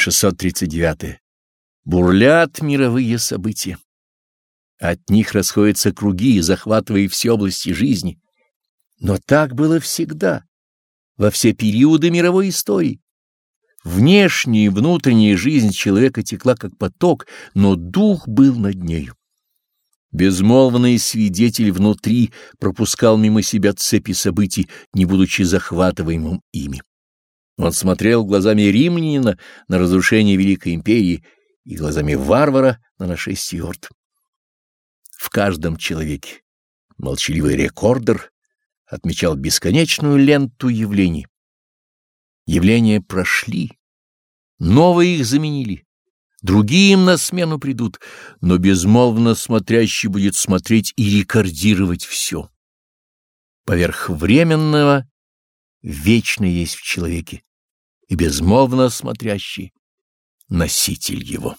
639. Бурлят мировые события. От них расходятся круги, захватывая все области жизни. Но так было всегда, во все периоды мировой истории. Внешняя и внутренняя жизнь человека текла как поток, но дух был над нею. Безмолвный свидетель внутри пропускал мимо себя цепи событий, не будучи захватываемым ими. Он смотрел глазами римлянина на разрушение Великой империи и глазами варвара на нашествие орд. В каждом человеке молчаливый рекордер отмечал бесконечную ленту явлений. Явления прошли, новые их заменили, другие им на смену придут, но безмолвно смотрящий будет смотреть и рекордировать все. Поверх временного вечно есть в человеке, и безмолвно смотрящий носитель его.